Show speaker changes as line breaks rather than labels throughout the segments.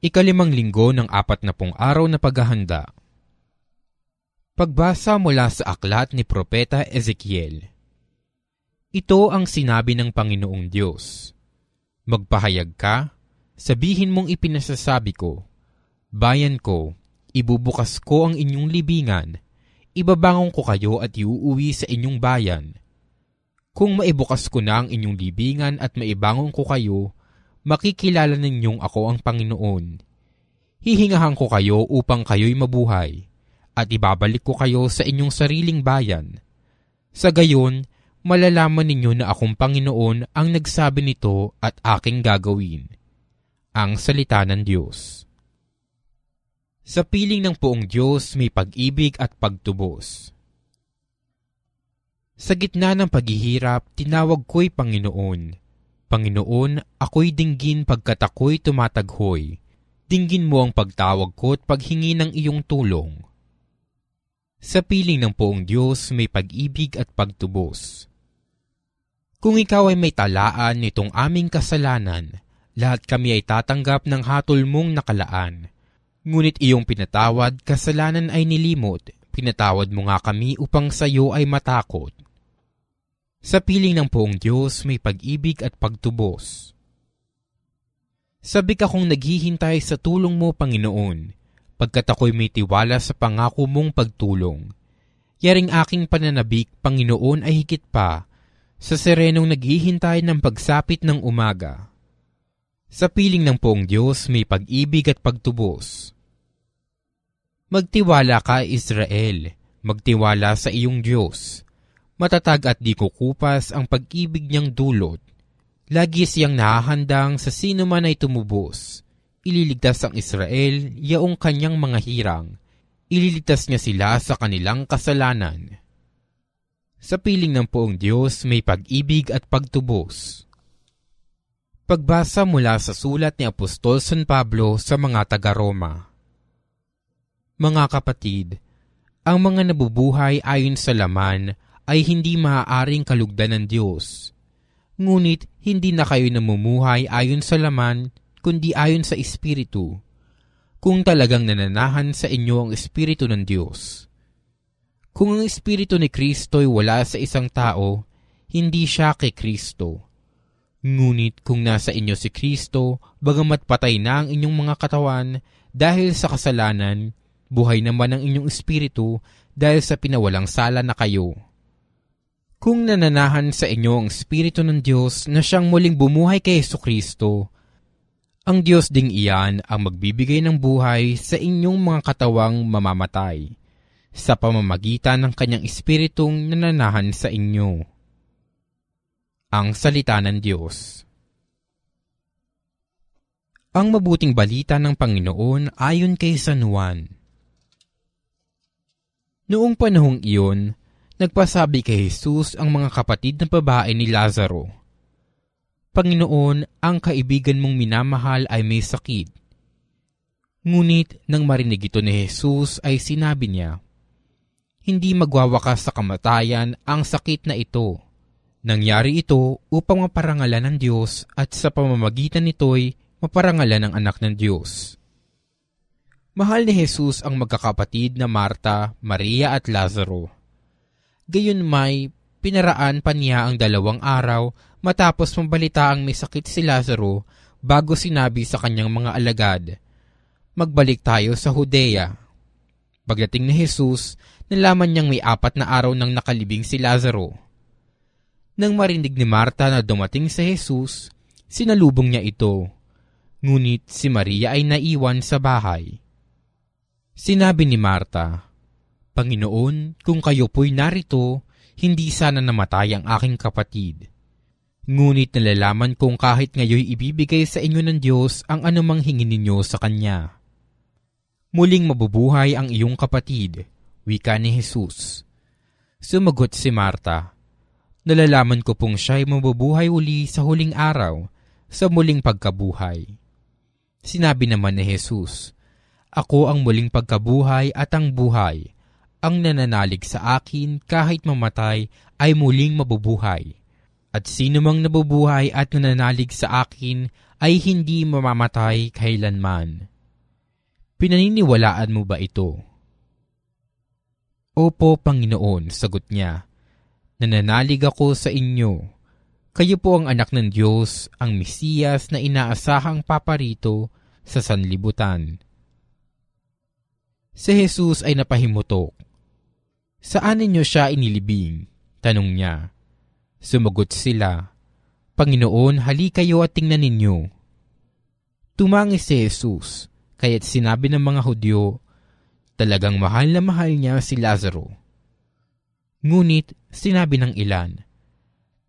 ikalimang linggo ng apat na pong araw na paghahanda. Pagbasa mula sa aklat ni Propeta Ezekiel. Ito ang sinabi ng Panginoong Diyos. Magpahayag ka, sabihin mong ipinasasabi ko, Bayan ko, ibubukas ko ang inyong libingan, ibabangon ko kayo at iuuwi sa inyong bayan. Kung maibukas ko na ang inyong libingan at maibangon ko kayo, makikilala ninyong ako ang Panginoon. Hihingahan ko kayo upang kayo'y mabuhay, at ibabalik ko kayo sa inyong sariling bayan. Sa gayon, malalaman ninyo na akong Panginoon ang nagsabi nito at aking gagawin. Ang Salita ng Diyos Sa piling ng poong Diyos may pag-ibig at pagtubos. Sa gitna ng paghihirap, tinawag ko'y Panginoon Panginoon, ako'y dinggin pagkat ako'y tumataghoy. Dinggin mo ang pagtawag ko at paghingi ng iyong tulong. Sa piling ng poong Diyos may pag-ibig at pagtubos. Kung ikaw ay may talaan nitong aming kasalanan, lahat kami ay tatanggap ng hatol mong nakalaan. Ngunit iyong pinatawad, kasalanan ay nilimot, pinatawad mo nga kami upang sa iyo ay matakot. Sa piling ng poong Diyos may pag-ibig at pagtubos. Sabik akong naghihintay sa tulong mo, Panginoon, pagkat ako'y may tiwala sa pangako mong pagtulong. Yaring aking pananabik, Panginoon, ay higit pa sa serenong naghihintay ng pagsapit ng umaga. Sa piling ng poong Diyos may pag-ibig at pagtubos. Magtiwala ka, Israel, magtiwala sa iyong Diyos Matatag at di kukupas ang pag-ibig niyang dulot. Lagi siyang nahahandang sa sino man ay tumubos. Ililigtas ang Israel, yaong kanyang mga hirang. Ililigtas niya sila sa kanilang kasalanan. Sa piling ng poong Diyos may pag-ibig at pagtubos. Pagbasa mula sa sulat ni Apostol San Pablo sa mga taga-Roma. Mga kapatid, ang mga nabubuhay ayon sa laman ay hindi maaaring kalugdan ng Diyos. Ngunit hindi na kayo namumuhay ayon sa laman, kundi ayon sa Espiritu, kung talagang nananahan sa inyo ang Espiritu ng Diyos. Kung ang Espiritu ni Kristo ay wala sa isang tao, hindi siya kay Kristo. Ngunit kung nasa inyo si Kristo, bagamat patay na ang inyong mga katawan dahil sa kasalanan, buhay naman ang inyong espiritu dahil sa pinawalang sala na kayo. Kung nananahan sa inyo ang Espiritu ng Diyos na siyang muling bumuhay kay Yesu Kristo, ang Diyos ding iyan ang magbibigay ng buhay sa inyong mga katawang mamamatay sa pamamagitan ng kanyang Espiritong nananahan sa inyo. Ang Salita ng Diyos Ang mabuting balita ng Panginoon ayon kay San Juan. Noong panahong iyon, nagpasabi kay Jesus ang mga kapatid na babae ni Lazaro, Panginoon, ang kaibigan mong minamahal ay may sakit. Ngunit nang marinig ito ni Jesus ay sinabi niya, Hindi magwawakas sa kamatayan ang sakit na ito. Nangyari ito upang maparangalan ng Diyos at sa pamamagitan nito'y maparangalan ng anak ng Diyos. Mahal ni Jesus ang magkakapatid na Marta, Maria at Lazaro gayon may pinaraan pa niya ang dalawang araw matapos mabalita ang may sakit si Lazaro bago sinabi sa kanyang mga alagad, Magbalik tayo sa Judea. Pagdating ni Jesus, nalaman niyang may apat na araw nang nakalibing si Lazaro. Nang marinig ni Marta na dumating si Jesus, sinalubong niya ito. Ngunit si Maria ay naiwan sa bahay. Sinabi ni Marta, Panginoon, kung kayo po'y narito, hindi sana namatay ang aking kapatid. Ngunit nalalaman kong kahit ngayoy ibibigay sa inyo ng Diyos ang anumang hingin ninyo sa Kanya. Muling mabubuhay ang iyong kapatid, wika ni Jesus. Sumagot si Marta, Nalalaman ko pong siya'y mabubuhay uli sa huling araw, sa muling pagkabuhay. Sinabi naman ni Jesus, Ako ang muling pagkabuhay at ang buhay ang nananalig sa akin kahit mamatay ay muling mabubuhay. At sino mang nabubuhay at nananalig sa akin ay hindi mamamatay kailanman. Pinaniniwalaan mo ba ito? Opo, Panginoon, sagot niya. Nananalig ako sa inyo. Kayo po ang anak ng Diyos, ang Mesiyas na inaasahang paparito sa sanlibutan. Si Jesus ay napahimutok. Saan ninyo siya inilibing? Tanong niya. Sumagot sila, Panginoon, hali kayo at tingnan ninyo. Tumangi si Jesus, kaya't sinabi ng mga Hudyo, talagang mahal na mahal niya si Lazaro. Ngunit sinabi ng ilan,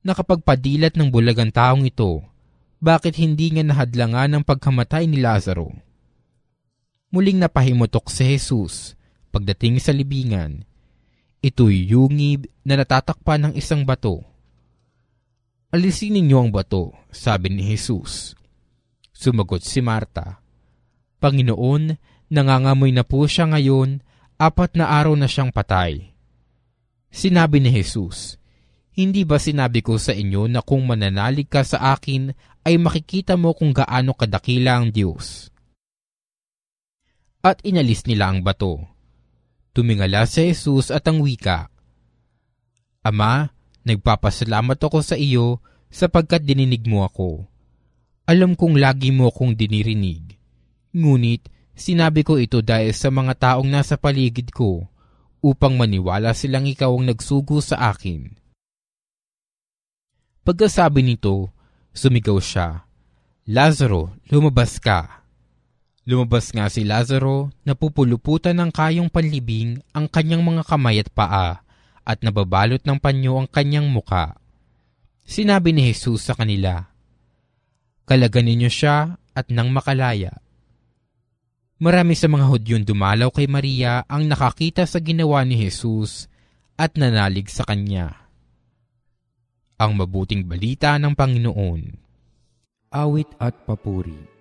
nakapagpadilat ng bulagang taong ito, bakit hindi nga nahadlangan ang pagkamatay ni Lazaro? Muling napahimutok si Jesus pagdating sa libingan. Ito'y yungib na natatakpan ng isang bato. Alisin ninyo ang bato, sabi ni Jesus. Sumagot si Marta, Panginoon, nangangamoy na po siya ngayon, apat na araw na siyang patay. Sinabi ni Jesus, Hindi ba sinabi ko sa inyo na kung mananalig ka sa akin, ay makikita mo kung gaano kadakila ang Diyos? At inalis nila ang bato. Tumingala si Jesus at ang wika, Ama, nagpapasalamat ako sa iyo sapagkat dininig mo ako. Alam kong lagi mo akong dinirinig. Ngunit sinabi ko ito dahil sa mga taong nasa paligid ko upang maniwala silang ikaw ang nagsugo sa akin. Pagkasabi nito, sumigaw siya, Lazaro, lumabas ka. Lumabas nga si Lazaro na pupuluputan ng kayong panlibing ang kanyang mga kamay at paa at nababalot ng panyo ang kanyang muka. Sinabi ni Jesus sa kanila, Kalagan ninyo siya at nang makalaya. Marami sa mga Hudyong dumalaw kay Maria ang nakakita sa ginawa ni Jesus at nanalig sa kanya. Ang mabuting balita ng Panginoon.
Awit at papuri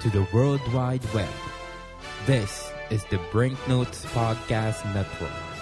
to the World Wide Web. This is the Brinknotes Podcast Network.